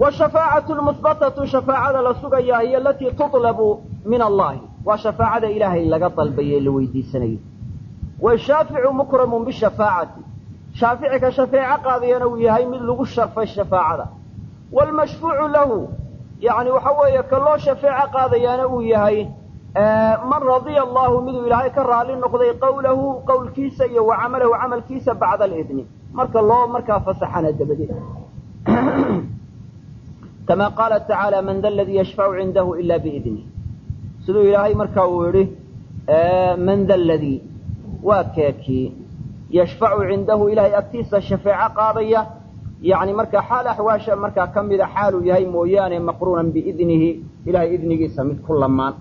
Washafaacatu lmuhbatatu shafaacada la sugayaa hiyo alatii tutlabu min allahi waa shafaacada ilaahay laga dalbayo ee la weydiisanayo. Washaaficu mukramun bishafaacati. Shaafici ka shafeeco qaadayana uu yahay mid lagu sharfay shafaacada. Waalmashfuucu lahu yani waxa weeye ka loo shafeeco qaadayaana uu yahay man radiya allahu miduu ilaahay ka raali noqday qawlahu qowlkiisa iyo wa camalahu camalkiisa bacda alidni marka loo markaa fasaxana dabadeed. Kama qaala tacaala man da ladii yashfacu cindahu ila biidnih siduu ilaahay marka uu yihi man da ladii waa keekii yashfacu cindahu ilahay agtiisa shafeeco qaadaya. Yani markaa xaal axwaasha markaa ka mida xaaluu yahay mooyaane maqruunan biidnihi ilahay idnigiisa mid ku lamaan.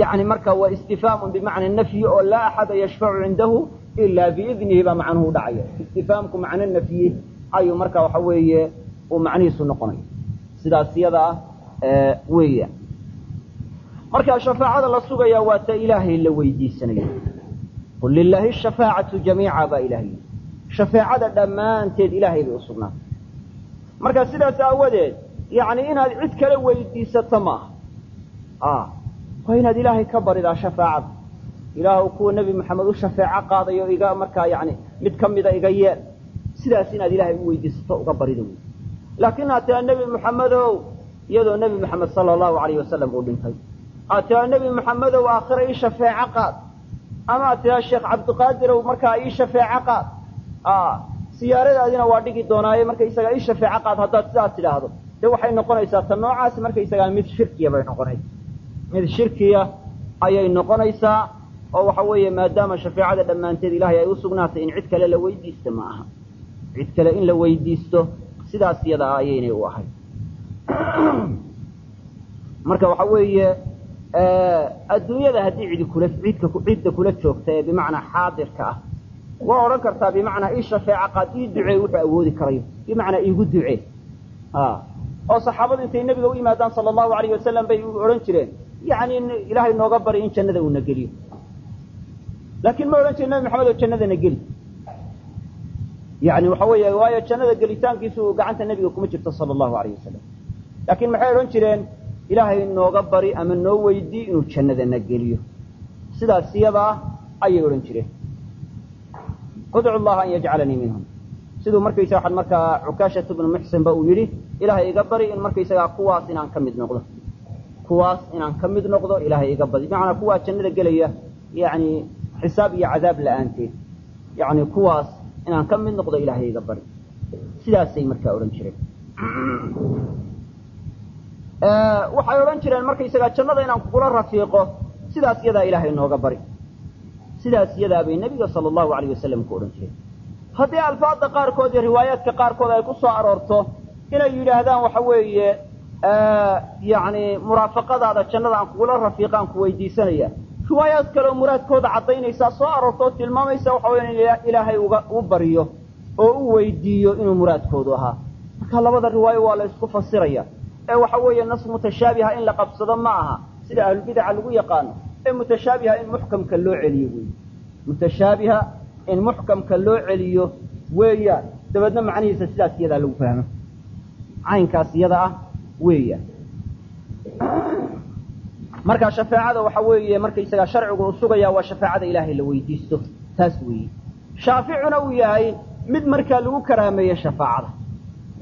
Yani marka waa istifhaamun bimacna nafyi oo laa axada yashfacu cindahu ila biidnihi baa macnuhu dhacaya. Istifhaamku macno nafyi ayuu marka waxa weeye uu macnihiisu noqonaya sidaas iyada ah weeya markaa shafaacada la sugaya waa ta ilaahay la weydiisanayo. Qul lilaahi shafaacatu jamiica baa ilahay shafeecada dhammaanteed ilaahay bay u sugnaatay marka sidaas aawadeed yani inaad cid kale weydiisato maaha. Waa inaad ilaahay ka baridaa shafaacada ilaahw kuwa nebi maxamed u shafeeco qaadayo iga markaa yani mid ka mida iga yeel. Sidaas inaad ilaahay u weydiisato uga barida wey laakiin tiraa nebi maxamedow iyadoo nebi maxamed sala allahu alayh wasalam uu dhintay aad tiraa nebi maxamedow aakhira ii shafeeco qaad. Ama aad tiraa sheekh cabdiqaadirow markaa ii shafeeco qaad. Siyaaradaadina waa dhigi doonaaye markaysagaa ii shafeeco qaad haddaad sidaas tidhaahdo. De waxay noqonaysaa ta noocaasi markaysagaa mid shirkiya bay noqonaysa mid shirkiya ayay noqonaysaa oo waxa weeye maadaama shafeecada dhammaanteed ilaahay ay u sugnaatay in cid kale la weydiista ma aha. Cid kale in la weydiisto sidaas iyada ah u ahayd marka waxa weeye adduunyada haddii cidda kula joogta ee bimacnaa xaadirka ah waa odhan kartaa bimacnaa ii shafeeco qaad ii ducee wuxuu awoodi karayo. Bimacnaa iigu ducee. Oo saxaabadu intay nebiga u yimaadaan sala allahu alayh wasalam bay odhan jireen. Yani ilaahay nooga bari in jannada uuna geliyo. Laakiin ma odhan jirin nabi maxamed oo jannadana geli. Yani waxa weeye waayo jannada gelitaankiisu gacanta nebiga kuma jirto sala allahu alayh wasalam laakiin maxay odhan jireen ilaahay nooga bari ama noo weydii inuu jannadana geliyo. Sidaas iyada ayay odhan jireen. Udcu llaha an yajcalanii minhum. Siduu markaysaga waxaad markaa cukaashatu bnu muxsin ba uu yidhi ilaahay iga bari in markaysagaa kuwaas inaan ka mid noqdo. Kuwaas inaan ka mid noqdo ilaahay iga badi bimacnaa kuwaa jannada gelaya yani xisaab iyo cadaab la'aanteed. Yani kuwaas inaan ka mid noqdo ilaahay iga bari. Sidaasay markaa odhan jireen waxay odhan jireen markaysagaa jannada inaan kugula rafiiqo sidaas iyadaa ilaahay nooga bari. Sidaas iyadaa bay nebiga sala allahu alayh wasalam ku odhan jireen. Haddii alfaadda qaarkood iyo riwaayaadka qaarkood ay ku soo aroorto inay yidhaahdaan waxa weeye yani muraafaqadaada jannada aan kugula rafiiqaan ku weydiisanaya. Riwaayaad kaleoo muraadkooda caddaynaysaa soo aroorto oo tilmaamaysa waxa weya in ilaahay uga u baryo oo u weydiiyo inuu muraadkoodu ahaa. Marka labada riwaayo waa la isku fasiraya ee waxa weeye nas mutashaabiha in la qabsado ma aha. Sida ahlulbidaca lagu yaqaano ee mutashaabiha in muxkamka loo celiyo wey mutashaabiha in muxkamka loo celiyo weeyaan dabeedna macnihiisa sidaas iyadaa lagu fahmo. Caynkaas iyada ah weeyaan marka shafeecada waxa weeye markaysagaa sharcigu u sugaya waa shafaacada ilaahay la weydiisto. Taas weeye. Shaaficuna uu yahay mid markaa lagu karaameeye shafaacada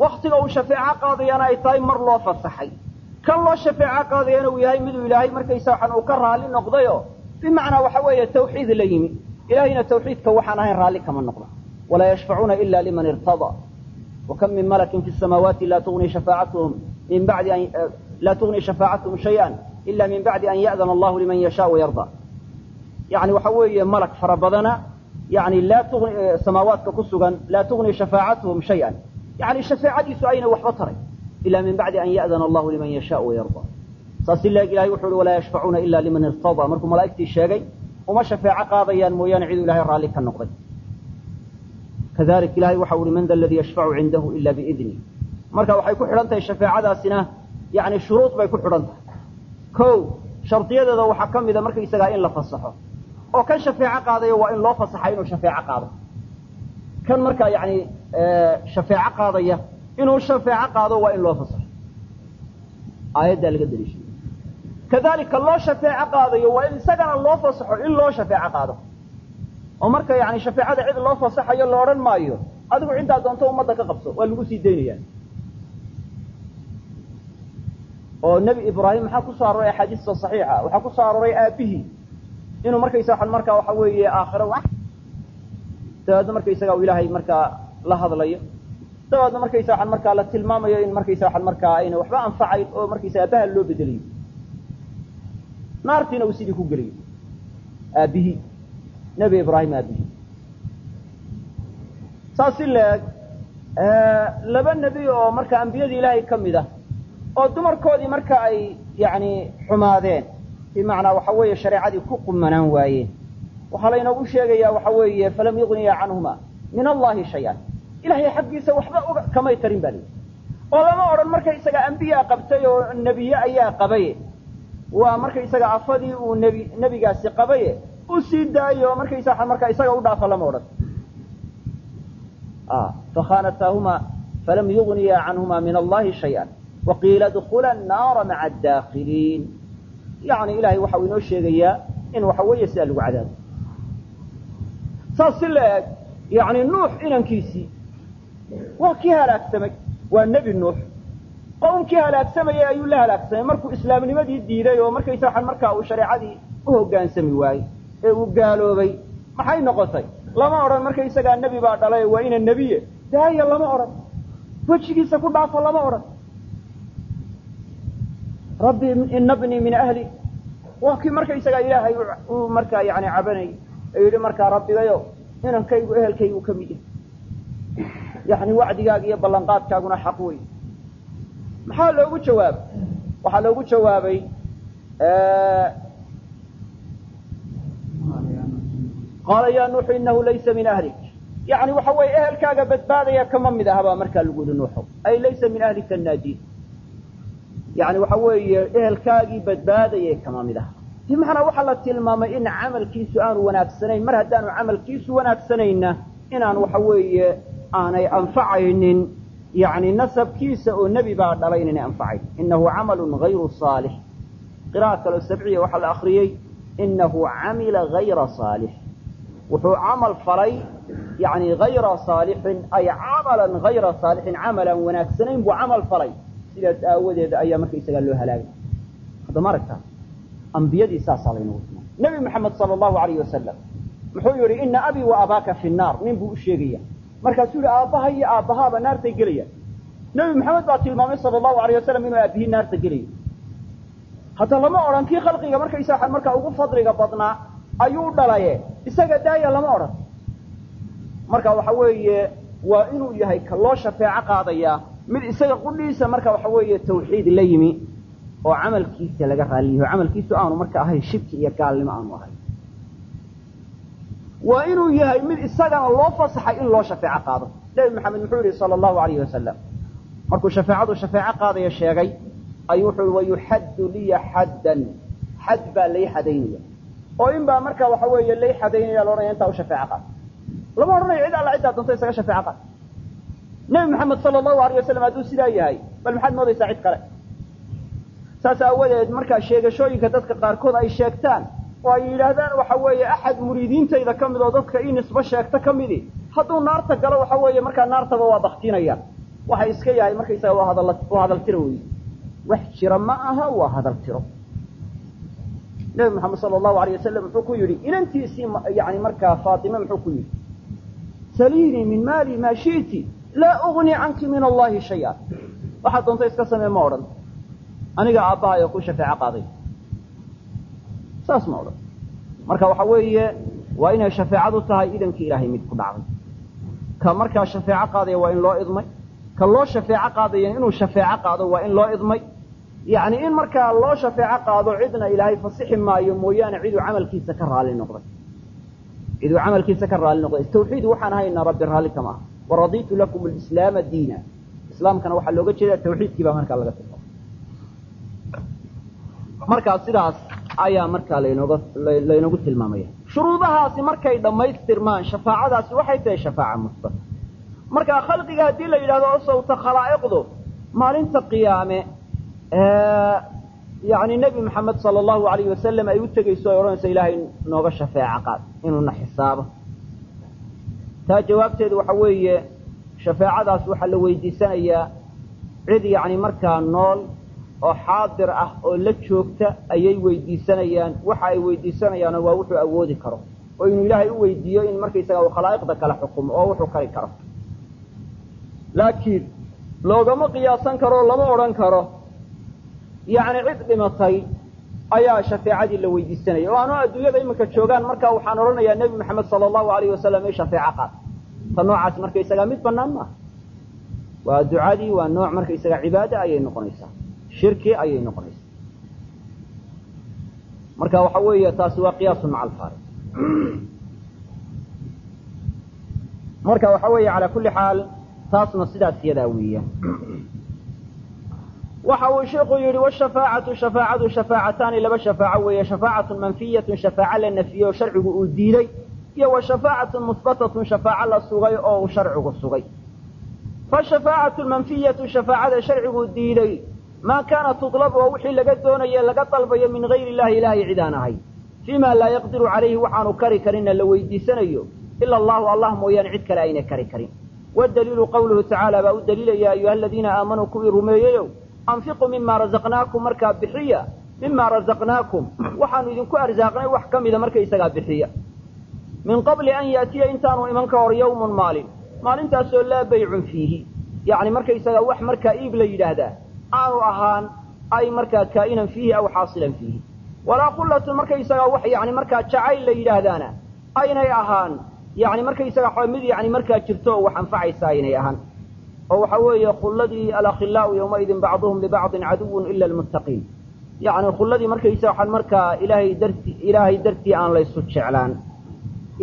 waktiga uu shafeeco qaadayana ay tahay mar loo fasaxay. Kan loo shafeeco qaadayana uu yahay miduu ilaahay markaysa waxaan uu ka raalli noqdayo bimacnaa waxa weeye tawxiid la yimi ilahayna tawxiidka waxaan ahayn raalli kama noqda walaa yashfacuuna ila liman irtadaa wakam min malakin fi samaawaati laa tugni shafaacatuhum min badi an laa tugni shafaacatuhum shayئa ila min bacdi an ya'dana allahu liman yashaa wayarda yani waxa weeye malag fara badana yani laa tugni samaawaadka ku sugan laa tugni shafaacatuhum shayئa yani shafeecadiisu ayna waxba taray ila min bacdi an ya'dana allahu liman yashaa wayarda saas ilaeg ilahay wuxu uhi walaa yashfacuuna ila liman irtadaa markuu malaa'igtii sheegay uma shafeeco qaadayaan mooyaane ciduu ilahay raalli ka noqday kadalik ilahay waxa uhi man da aladii yashfacu cindahu ila biidni marka waxay ku xidhan tahay shafeecadaasina yani shuruud bay ku xidhan tahay ko shardiyadeeda waxaa ka mida markaysagaa in la fasaxo oo kan shafeeco qaadayo waa in loo fasaxa inuu shafeeco qaado kan markaa yani shafeeco qaadaya inuu shafeeco qaado waa in loo fasaxo aayaddaa laga daliishay. Kadalika loo shafeeco qaadayo waa in isagana loo fasaxo in loo shafeeco qaado. Oo marka yani shafeecada cid loo fasaxayo la maayo adigu ciddaa doonto ummadda ka qabso waa lagu sii daynaya oo nebi ibraahim maxaa ku soo arooray axaadiista saxiixa? Waxaa ku soo arooray aabihii. Inuu markaysa markaa waxa weeye aakhiro dabeedna markaysaga ilaahay markaa la hadlayo. Dabeedna markaysa waxan markaa la tilmaamayo in markaysa waxan markaa ayna waxba anfacayn oo markaysa aabaha loo bedelayo naartiina uu sidii ku gelayo aabihii nebi ibraahim aabihii saas si leeg laba nebi oo marka ambiyadii ilaahay ka mid ah oo dumarkoodii marka ay yani xumaadeen. Bimacnaa waxa weeye shareecadii ku qumanaan waayeen. Waxaa laynoogu sheegayaa waxa weeye falam yugniya canhuma min allahi shay-an ilahay xaggiisa waxba oga kamay tarin ba layidhi oo lama odhan markaysaga ambiyaa qabtay oo nebiye ayaa qabaye. Waa markaysaga afadii uu nebi nebigaasi qabaye u sii daayo markaysa markaa isaga u dhaafa lama odhan. Fakhanataahuma falam yugniya canhuma min allahi shay-an waqiila dkula annaara maca adaakhiliin yani ilahay waxau inoo sheegayaa in waxa weeye sidaa lagu cadaabo saas si la eg yani nuux inankiisii waa kii halaagsamay waa nebi nuux. Qowmkii halaagsamayay ayuu la halaagsamay markuu islaamnimadii diiday oo markaysa waxan markaa uu shareecadii u hoggaansami waayey ee uu gaaloobay maxay noqotay? Lama odhan markaysagaa nebi baa dhalay waa ina nebiye. Daaya lama odhan. Wejigiisa ku dhaafo lama odhan. Rabbi ina bnii min ahli. Waa kii markaysagaa ilaahay uu markaa yani cabanayay ee yidhi markaa rabbigayo inankaygu ehelkaygu ka mid yahay yani wacdigaaga iyo ballanqaadkaaguna xaq wey maxaa loogu jawaabay waxaa loogu jawaabay qaala ya nuuxu inahu laysa min ahlik. Yani waxa weeye ehelkaaga badbaadaya kama mid aha baa markaa lagu yihi nuuxo ay laysa min ahlika naajiin yani waxa weeye ehelkaagii badbaadayay kama mid aha. Bimacnaa waxaa la tilmaamay in camalkiisu aanu wanaagsanayn. Mar haddaanu camalkiisu wanaagsanayna inaan waxa weeye aanay anfacaynin yani nasabkiisa oo nebi baa dhalay inaynay anfacayn inahu camalun hayru saalix. Qira'a kaloo sabciya waxaa la akriyey inahu camila hayra saalix. Wuxuu camal falay yani hayra saalixin ay camalan hayra saalixin camalan wanaagsanayn buu camal falay. Sidaas aawadeed ayaa markaysagaa loo halaagay. Hadda ma aragtaa ambiyadii saasaa laynagu tuma nebi moxamed sala allahu alayh wasalam muxuu yihi ina abii wa abaaka fi nnaar. Nin buu u sheegaya markaasuu yihi aabbaha iyo aabbahaaba naartay gelaya nebi maxamed baa tilmaamay sala allahu alayh wasalam inuu aabihii naarta gelayo. Hadda lama odhan kii khalqiga markaysa waxaan markaa ugu fadliga badnaa ayuu dhalaye isaga daaya lama odhan. Marka waxa weeye waa inuu yahay ka loo shafeeco qaadaya mid isaga qudhiisa marka waxa weeye tawxiid la yimi oo camalkiisa laga raaliyaho camalkiisu aanu marka ahayn shirki iyo gaalnimo aanu ahayn waa inuu yahay mid isagana loo fasaxay in loo shafeeco qaado. Nebi maxamed muxuu yihi sala allahu alayhi wasalam markuu shafeecadu shafeeco qaadaya sheegay ayuu wuxuu wayuxaddu liya xaddan xad baa lay xadaynaya oo in baa marka waxa weeye lay xadaynaya la odhanaya intaa u shafeeco qaad. Lama odhanayo cid alla ciddaa doonto isaga shafeeco qaad. Nebi maxamed sala allahu alayh wasalam hadduu sidaa yahay bal maxaad moodaysaa cid kale? Saas aawadeed markaa sheegashooyinka dadka qaarkood ay sheegtaan oo ay yidhaahdaan waxa weeye axad muriidiintayda ka mid oo dadka ii nisbo sheegta ka midi. Hadduu naarta galo waxa weeye markaa naartaba waa baktinayaan waxa iska yahay markaysaga waa hadal waa hadal tiro wey wax jira ma aha waa hadal tiro. Nebi moxamed sala allahu alayh wasalam muxuu ku yidhi inantiisii yani markaa faatime muxuu ku yidhi saliinii min maali maa shi'ti laa ugni canki min allahi shay-a waxaad doonta iska samee ma odhan. Aniga aabbahay ku shafeeco qaaday saas ma odhan marka waxa weeye waa inay shafeecadu tahay idankii ilaahay mid ku dhacday. Ka markaa shafeeco qaadaya waa in loo idmay. Ka loo shafeeco qaadaya inuu shafeeco qaado waa in loo idmay. Yacni in markaa loo shafeeco qaado cidna ilaahay fasixi maayo mooyaane ciduu camalkiisa ka raali noqday. Ciduu camalkiisa ka raali noqday. Tawxiid waxaan haynaa rabbi raalli kama ah waraditu lakum alislaama diina. Islaamkana waxaa looga jeeda tawxiidkii baa markaa laga tilmaamay markaa sidaas ayaa markaa laynooga laynoogu tilmaamaya. Shuruudahaasi markay dhammaystirmaan shafaacadaasi waxay tahay shafaaca musbata markaa khalqiga haddii la yidhahdo o sawta khalaa'iqdu maalinta qiyaame yani nebi maxamed sala allahu alayhi wasalam ay u tegayso ay odhanayso ilaahay nooga shafeeco qaad inuuna xisaabo. Taa jawaabteedu waxa weeye shafeecadaas waxaa la weydiisanayaa cid yacni markaa nool oo xaadir ah oo la joogta ayay weydiisanayaan. Waxa ay weydiisanayaana waa wuxuu awoodi karo. Oo inuu ilaahay u weydiiyo in markaysaga uu khalaa'iqda kala xukumo oo wuxuu kari karo. Laakiin loogama qiyaasan karo lama odhan karo yacni cid dhimatay ayaa shafeecadii la weydiisanaya oo aanu adduunyada iminka joogaan markaa waxaan odhanayaa nebi maxamed sala allahu alayhi wasalam i shafeeco qaad ta noocaas markaysagaa mid bannaan maaha waa ducadii waa nooc markaysaga cibaade ayay noqonaysaa shirki ayay noqonaysaa marka waxa weeye taasi waa qiyaasun maca alfaariq marka waxa weeye calaa kulli xaal taasna sidaas yadaa weeyaan waxa uu sheikhu yidhi washafaacatu shafaacadu shafaacataani laba shafaaco weeye shafaacatun manfiyatun shafaaco la nafiyey oo sharcigu uu diiday iyo wa shafaacatun musbatatun shafaaco la sugay oo uu sharcigu sugay. Fashafaacatu lmanfiyatu shafaacada sharcigu diiday maa kaana tutlab oo wixii laga doonaye laga dalbayo min gayri illahi ilaahay cid aan ahay fii laa yaqdiru calayhi waxaanu kari karinna la weydiisanayo ila allahu allah mooyaane cid kale ayna kari karin wadaliilu qawluhu tacaala baa u daliilaya ayuha aladiina aamanuu kuwii rumeeyeyow anfiquu mima razaqnaakum markaa bixiya mima razaqnaakum waxaanu idinku arsaaqnay wax ka mida markaysagaa bixiya min qabli an yaatiya intaanu iman ka hor yawmun maalin maalintaasoo laa baycun fiihi yacni markaysagaa wax markaa iib la yidhaahdaa aanu ahaan ay markaa kaa'inan fiihi aw xaasilan fiihi. Walaa khullatun markaysagaa wax yani markaa jacayl la yidhaahdaana aynay ahaan yani markaysaga mid yani markaa jirto oo wax anfacaysa aynay ahaan. Oo waxa weeye khulladii alakhilaau yawmaidin bacduhum libacdin caduwun ila almuttaqiin. Yacni khulladii markaysa waxaan markaa ilaahay darti ilaahay dartii aan laysu jeclaan.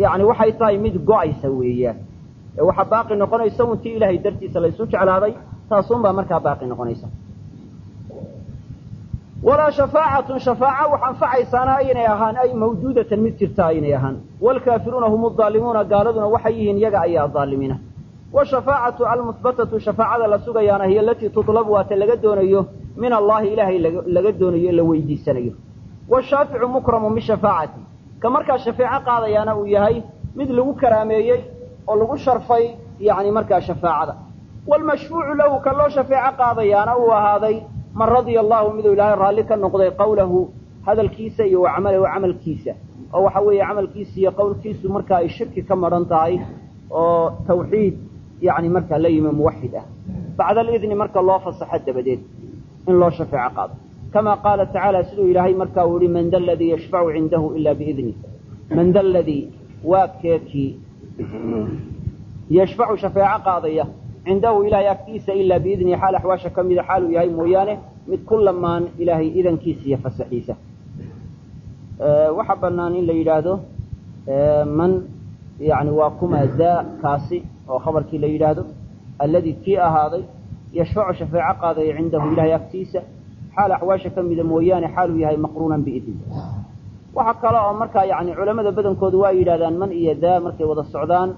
Yacni waxay tahay mid go'aysa weeyaan ee waxaa baaqi noqonaysa untii ilaahay dartiisa laysu jeclaaday taasunbaa markaa baaqi noqonaysa walaa shafaacatun shafaaca wax anfacaysaana aynay ahaan ay mawjuudatan mid jirta aynay ahaan. Waalkaafiruuna hum adaalimuuna gaaladuna waxay yihiin yaga ayaa daalimiina washafaacatu almuhbatatu shafaacada la sugayaana hiya alatii tutlabu waata laga doonayo min allahi ilaahay laga doonayo la weydiisanayo. Washaaficu mukramun bishafaacati ka markaa shafeeco qaadayaana uu yahay mid lagu karaameeyey oo lagu sharfay yani markaa shafaacada. Waalmashfuucu lahu ka loo shafeeco qaadayaana uu ahaaday man radia allahu miduu ilaahay raalli ka noqday qawlahu hadalkiisa iyo wa camalkiisa. Oo waxa weeye camalkiisa iyo qowlkiisu marka ay shirki ka madhan tahay oo tawxiid yani markaa la yimi muwaxid ah. Bacda alidni marka loo fasaxo dabadeed in loo shafeeco qaado kama qaala tacaala siduu ilaahay markaa uu yihi man da ladii yashfacu cindahu ila biidni. Man da ladii waa keekii yashfacu shafeeco qaadaya cindahu ilaahay agtiisa ilaa biidnihi xaal axwaasha ka mida xaaluu yahay mooyaane mid ku lamaan ilaahay idankiisa iyo fasaxiisa waxaa banaan in la yidhaahdo man yani waa kuma daa kaasi oo khabarkii la yidhaahdo alladii kii ahaaday yashfacu shafeeco qaadaya cindahu ilaahay agtiisa xaal axwaasha ka mida mooyaane xaaluu yahay maqruunan biidni waxaa kale oo markaa yani culamada badankoodu waa yidhahdaan man iyo daa markay wada socdaan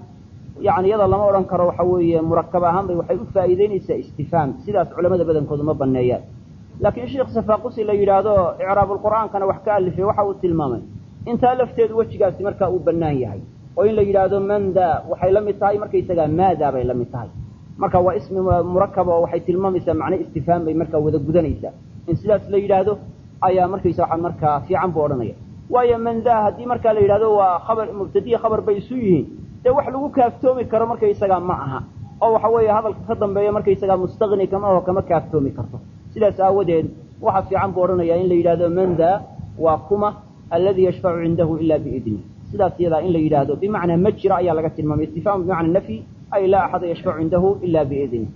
yani iyada lama odhan karo waxa weeye murakab ahaan bay waxay u faa'iideynaysaa istifhaam sidaas culamada badankoodu ma baneeyaan laakiin sheikh safaaqusi la yidhaahdo icraabulqur'aankana wax ka alifay waxa uu tilmaamay. Intaa lafteedu wejigaasi markaa uu bannaan yahay. Oo in la yidhaahdo mandaa waxay la mid tahay markaysagaa maadaa bay la mid tahay. Marka waa ismi murakaba oo waxay tilmaamaysaa macne istifhaam bay markaa wada gudanaysaa. In sidaas la yidhaahdo ayaa markaysa waxaan markaa fiican buu odhanaya. Waayo mandaa haddii markaa la yidhahdo waa khabar mubtadiya khabar bay isu yihiin dee wax lagu kaaftoomi karo markaysagaa ma aha oo waxa weeye hadalka ka dambeeya markaysagaa mustaqni kama oo kama kaaftoomi karto. Sidaas aawadeed waxa fiican buu odhanayaa in la yidhahdo mandaa waa kuma alladii yashfacu cindahu ila biidni sidaas iyadaa in la yidhaahdo bimacnaa ma jira ayaa laga tilmaamay. Istifhaamu bimacna nafyi ay laa axada yashfacu cindahu ila biidni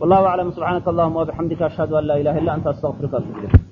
wallahu aclam subxaanaka allahuma wabixamdika ashhadu an laa ilaha illa anta astaqfiruka atubu ilayk.